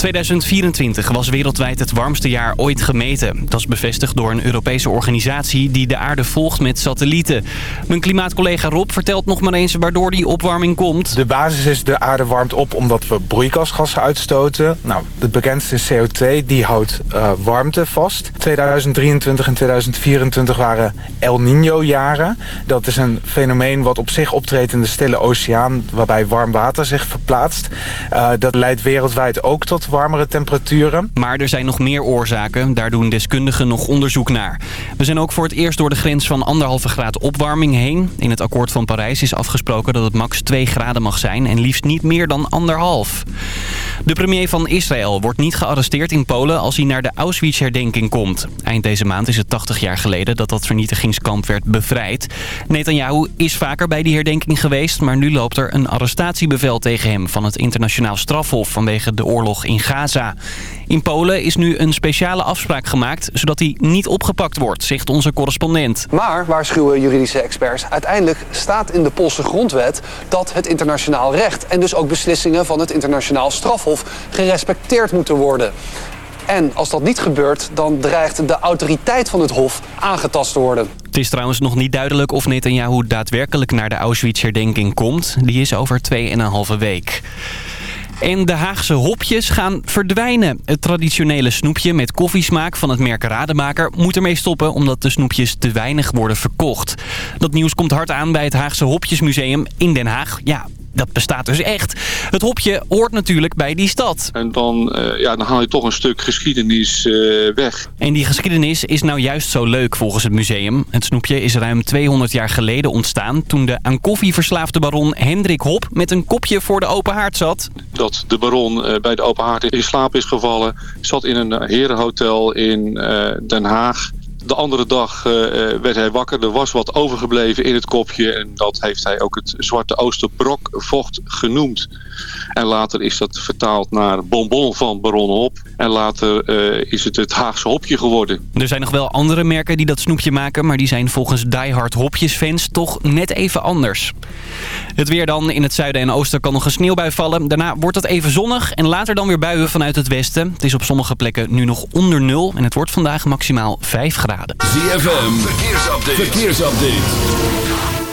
2024 was wereldwijd het warmste jaar ooit gemeten. Dat is bevestigd door een Europese organisatie die de aarde volgt met satellieten. Mijn klimaatcollega Rob vertelt nog maar eens waardoor die opwarming komt. De basis is de aarde warmt op omdat we broeikasgassen uitstoten. Nou, het bekendste is CO2, die houdt uh, warmte vast. 2023 en 2024 waren El Niño jaren. Dat is een fenomeen wat op zich optreedt in de stille oceaan... waarbij warm water zich verplaatst. Uh, dat leidt wereldwijd ook tot warmere temperaturen. Maar er zijn nog meer oorzaken. Daar doen deskundigen nog onderzoek naar. We zijn ook voor het eerst door de grens van anderhalve graad opwarming heen. In het akkoord van Parijs is afgesproken dat het max 2 graden mag zijn... en liefst niet meer dan anderhalf. De premier van Israël wordt niet gearresteerd in Polen... als hij naar de Auschwitz-herdenking komt. Eind deze maand is het 80 jaar geleden dat dat vernietigingskamp werd bevrijd. Netanyahu is vaker bij die herdenking geweest... maar nu loopt er een arrestatiebevel tegen hem... van het internationaal strafhof vanwege de oorlog in Gaza. In Polen is nu een speciale afspraak gemaakt... zodat hij niet opgepakt wordt, zegt onze correspondent. Maar, waarschuwen juridische experts... uiteindelijk staat in de Poolse grondwet... dat het internationaal recht en dus ook beslissingen van het internationaal strafhof... gerespecteerd moeten worden. En als dat niet gebeurt, dan dreigt de autoriteit van het hof aangetast te worden. Het is trouwens nog niet duidelijk of Netanyahu daadwerkelijk naar de Auschwitz-herdenking komt. Die is over 2,5 week. En de Haagse hopjes gaan verdwijnen. Het traditionele snoepje met koffiesmaak van het merk Rademaker moet ermee stoppen omdat de snoepjes te weinig worden verkocht. Dat nieuws komt hard aan bij het Haagse Hopjesmuseum in Den Haag. Ja, dat bestaat dus echt. Het hopje hoort natuurlijk bij die stad. En dan, uh, ja, dan haal je toch een stuk geschiedenis uh, weg. En die geschiedenis is nou juist zo leuk volgens het museum. Het snoepje is ruim 200 jaar geleden ontstaan... toen de aan koffie verslaafde baron Hendrik Hop met een kopje voor de open haard zat. Dat de baron uh, bij de open haard in slaap is gevallen. Zat in een herenhotel in Den Haag de andere dag uh, werd hij wakker. Er was wat overgebleven in het kopje. En dat heeft hij ook het Zwarte Oosterbrokvocht genoemd. En later is dat vertaald naar Bonbon van Baron Hop. En later uh, is het het Haagse hopje geworden. Er zijn nog wel andere merken die dat snoepje maken... maar die zijn volgens diehard hopjesfans toch net even anders. Het weer dan. In het zuiden en oosten kan nog een sneeuwbui vallen. Daarna wordt het even zonnig en later dan weer buien vanuit het westen. Het is op sommige plekken nu nog onder nul... en het wordt vandaag maximaal 5 graden. ZFM, verkeersupdate. verkeersupdate.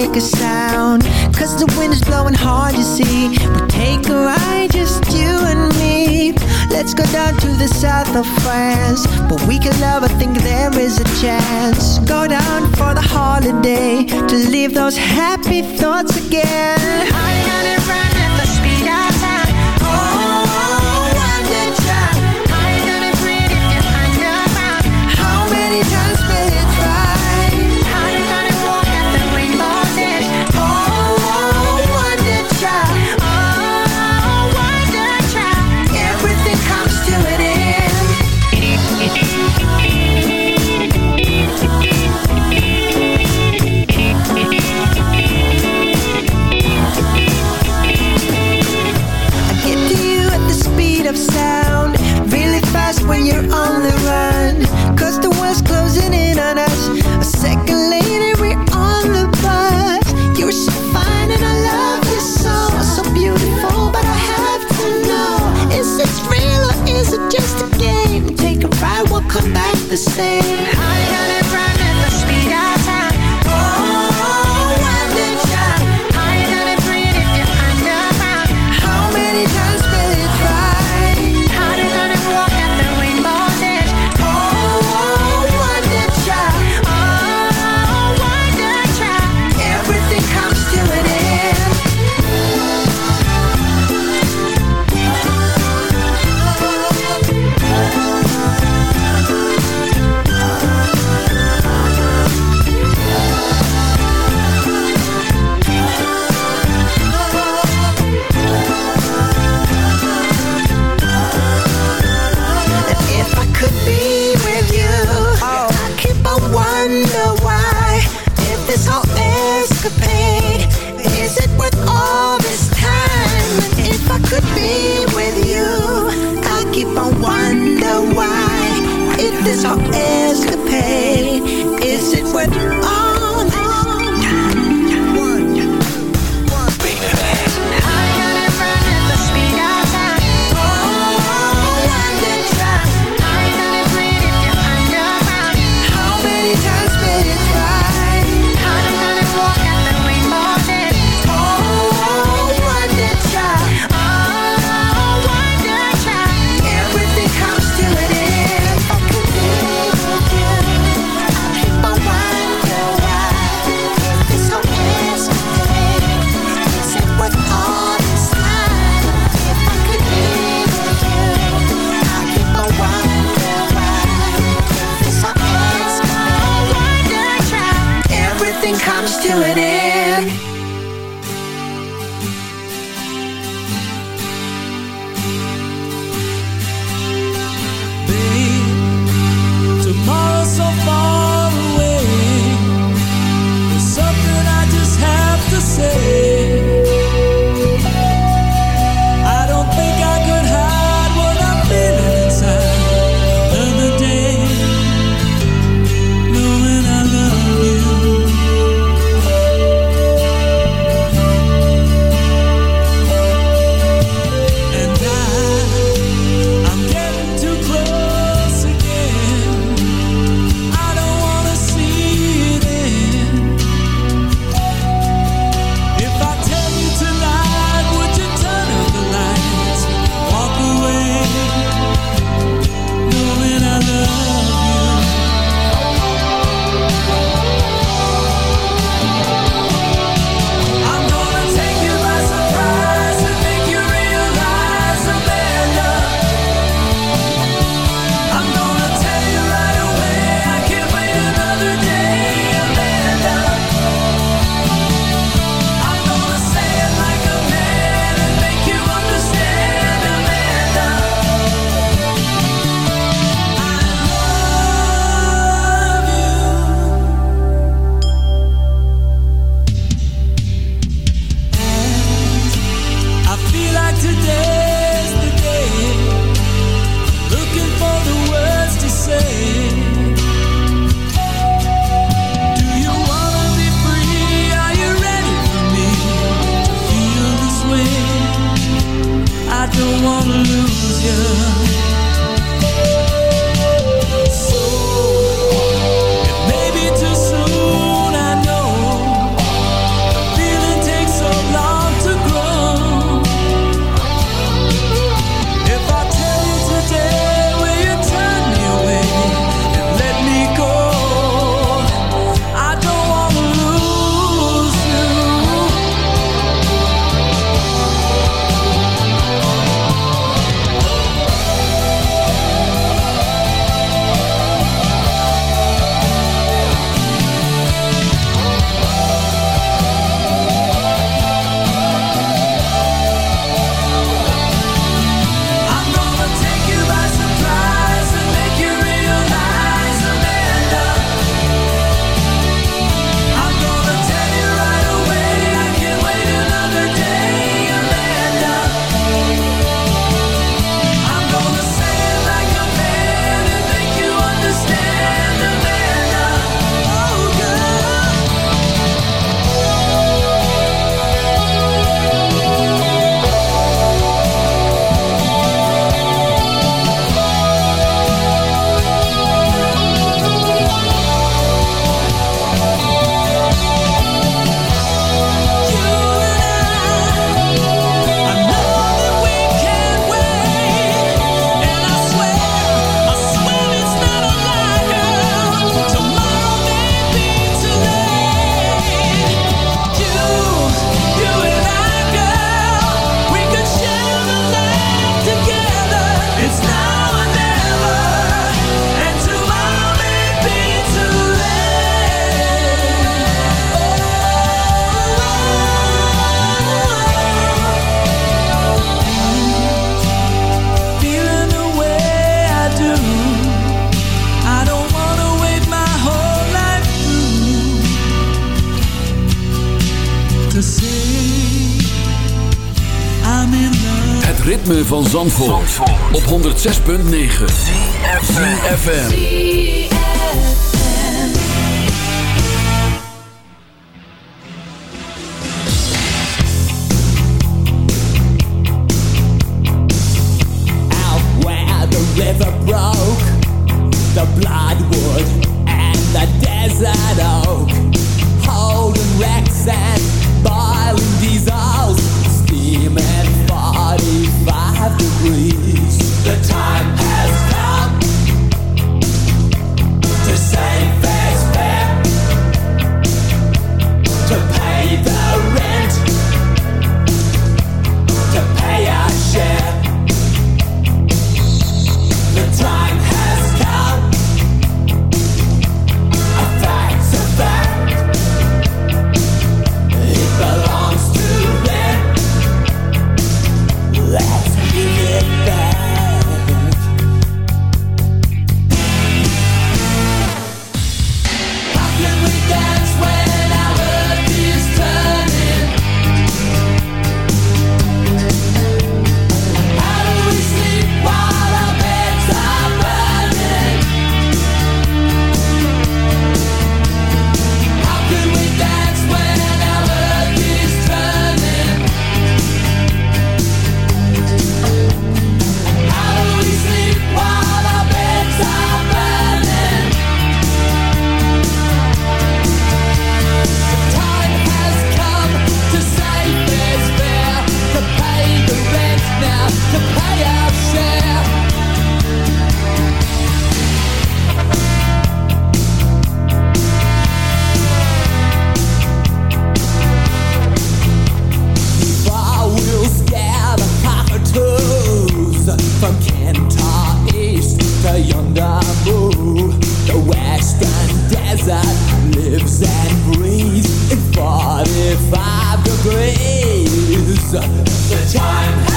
make a sound. Cause the wind is blowing hard, you see. We'll take a ride, just you and me. Let's go down to the south of France. But we can love, I think there is a chance. Go down for the holiday To leave those happy thoughts again. the same van Zandvoort, Zandvoort. op 106.9 CFFM Out where the river broke The bloodwood and the desert oak. Holding wrecks and 45 degrees. The time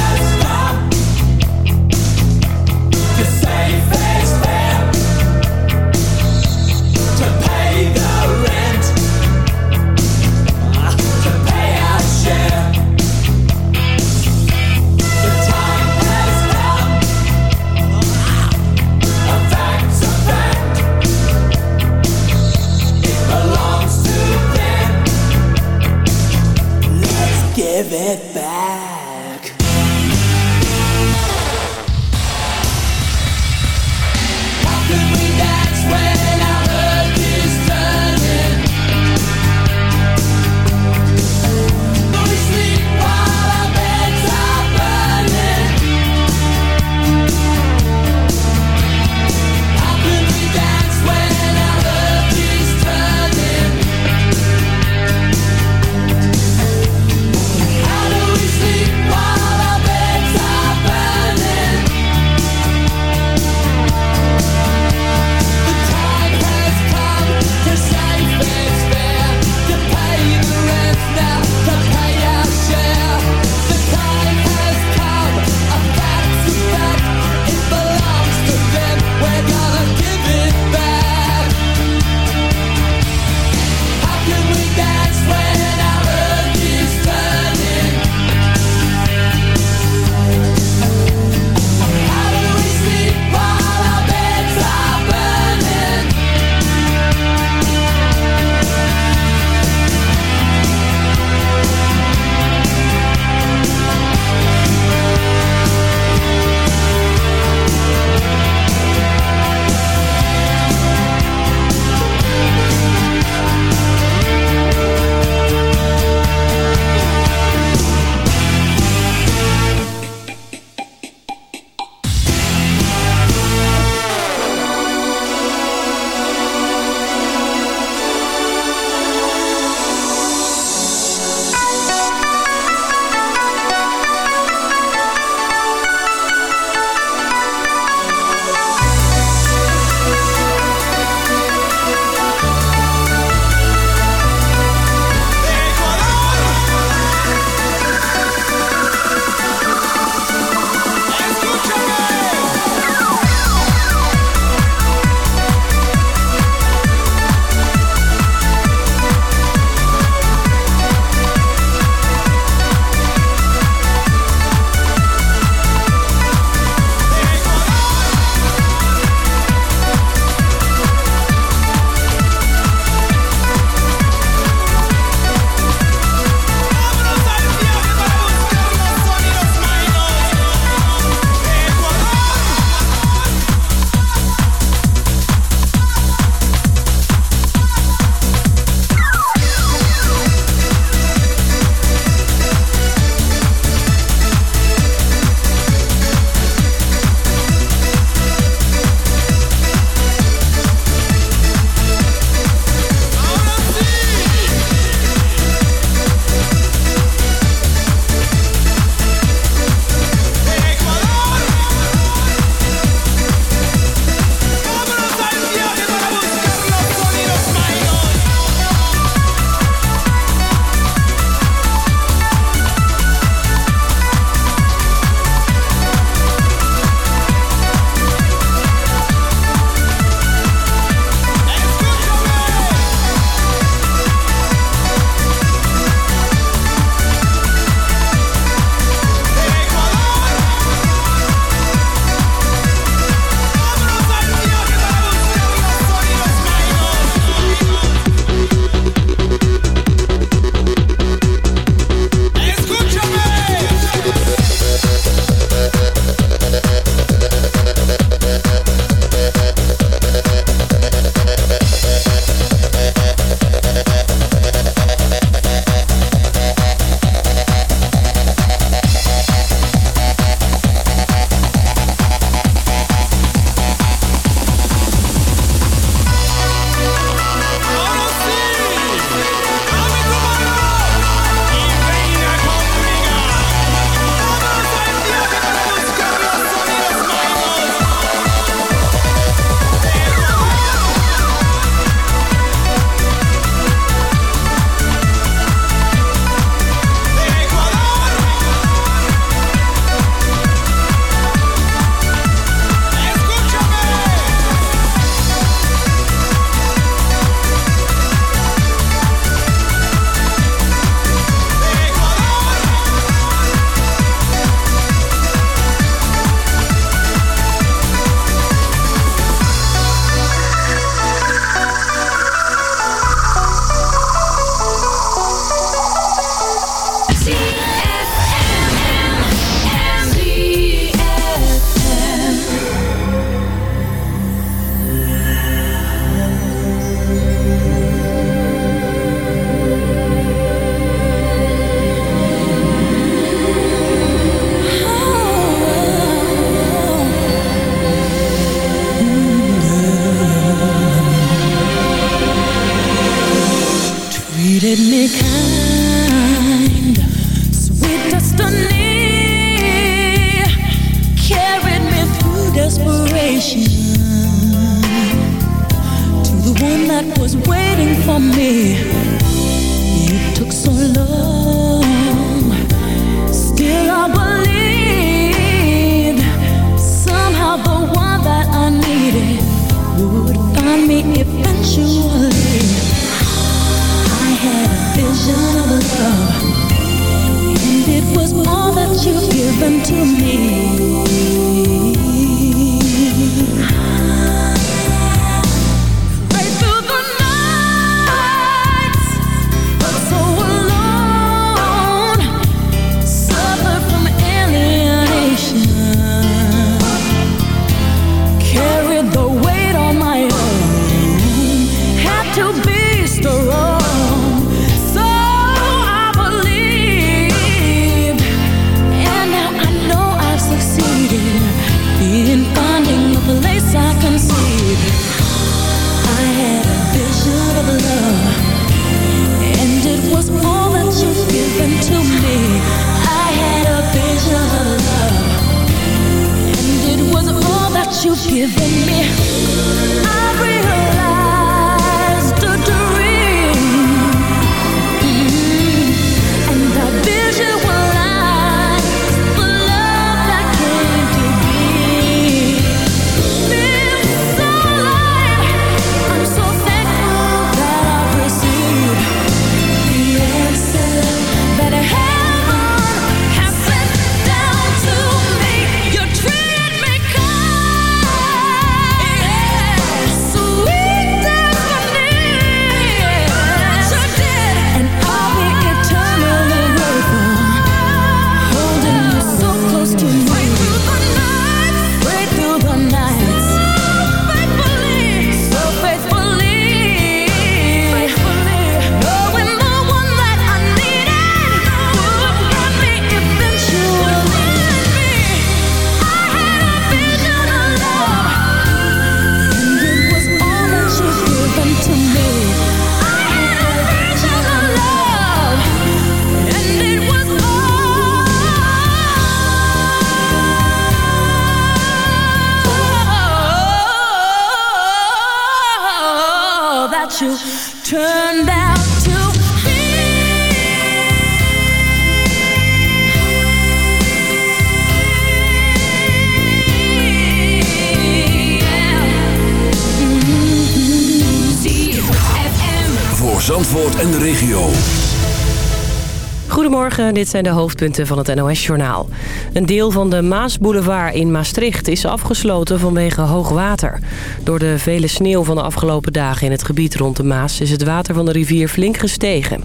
Dit zijn de hoofdpunten van het NOS-journaal. Een deel van de Maasboulevard in Maastricht is afgesloten vanwege hoog water. Door de vele sneeuw van de afgelopen dagen in het gebied rond de Maas... is het water van de rivier flink gestegen.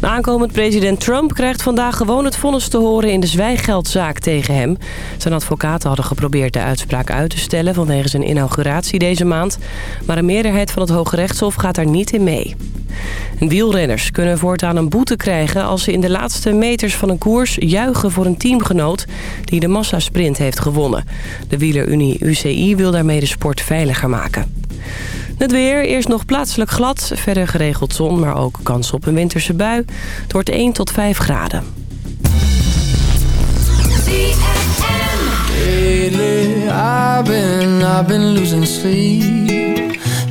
De aankomend president Trump krijgt vandaag gewoon het vonnis te horen in de zwijgeldzaak tegen hem. Zijn advocaten hadden geprobeerd de uitspraak uit te stellen vanwege zijn inauguratie deze maand. Maar een meerderheid van het Hoge Rechtshof gaat daar niet in mee. En wielrenners kunnen voortaan een boete krijgen als ze in de laatste meters van een koers juichen voor een teamgenoot die de massasprint heeft gewonnen. De wielerunie UCI wil daarmee de sport veiliger maken. Het weer, eerst nog plaatselijk glad, verder geregeld zon, maar ook kans op een winterse bui. Het wordt 1 tot 5 graden.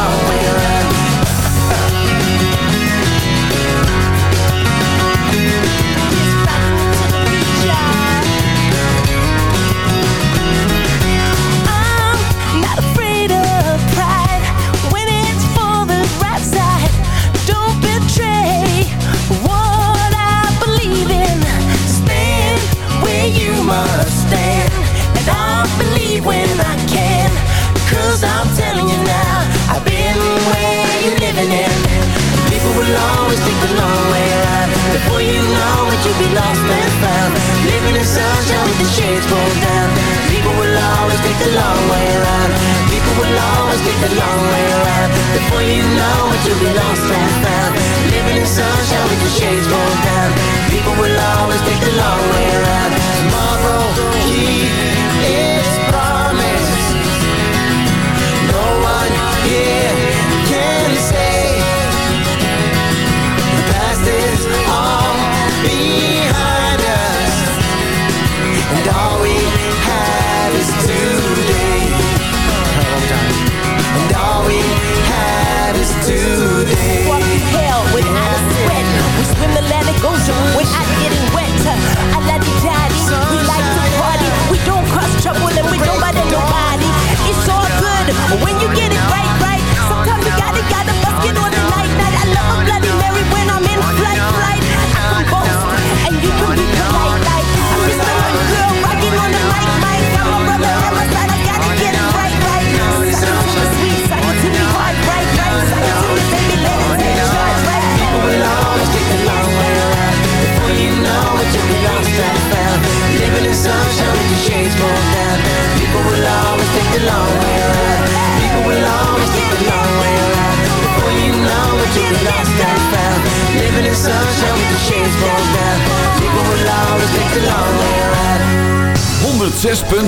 Always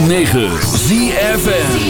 106.9 ZFN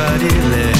somebody let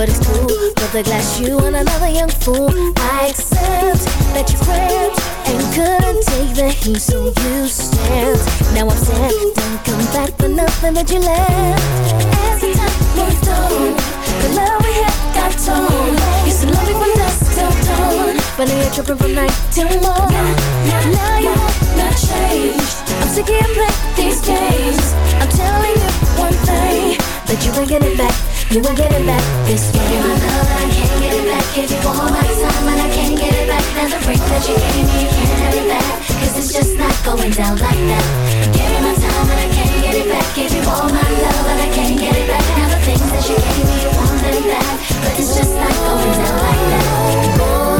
But it's cool, put the glass you and another young fool. I accept that you cramped and couldn't take the heat, so you stamped. Now I'm sad, don't come back for nothing that you left. As the time moved on, the love we had got torn. Used to love me from dusk till dawn, but now you're tripping from night till morn. Now you wanna change. I'm sick of you playing these games. I'm telling you one thing that you ain't getting back. You ain't getting back this you my love and I can't get it back. Give you all my time and I can't get it back. Now the ring that you gave me, you can't have it back. Cause it's just not going down like that. Give you my time and I can't get it back. Give you all my love and I can't get it back. Now the things that you gave me, you want them back. But it's just not going down like that.